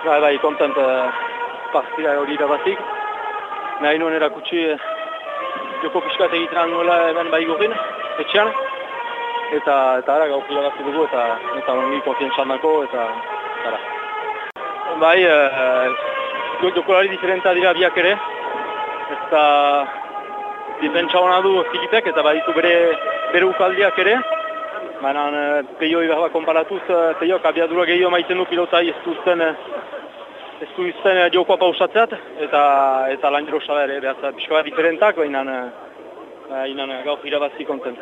Bai, bai, kontent uh, partida hori irabazik. Nahi nuen erakutsi uh, joko piskat egitean nuela hemen bai gurin, etxean. Eta, eta ara, gauk irabazi dugu eta eta ongi konfientzan dako eta ara. Bai, uh, jokolari diferenta dira biak ere. Eta difentsa hona du zikitek eta baditu bere, bere ukaldiak ere. Baina uh, peio iberba konparatuz, uh, peiok abiadura gehiago maiten du pilotai ez duzten ez du izten jokoa pausatzeat, eta eta lan jero ere, pixkoa diferentak, baina uh, gaur irabazi kontent.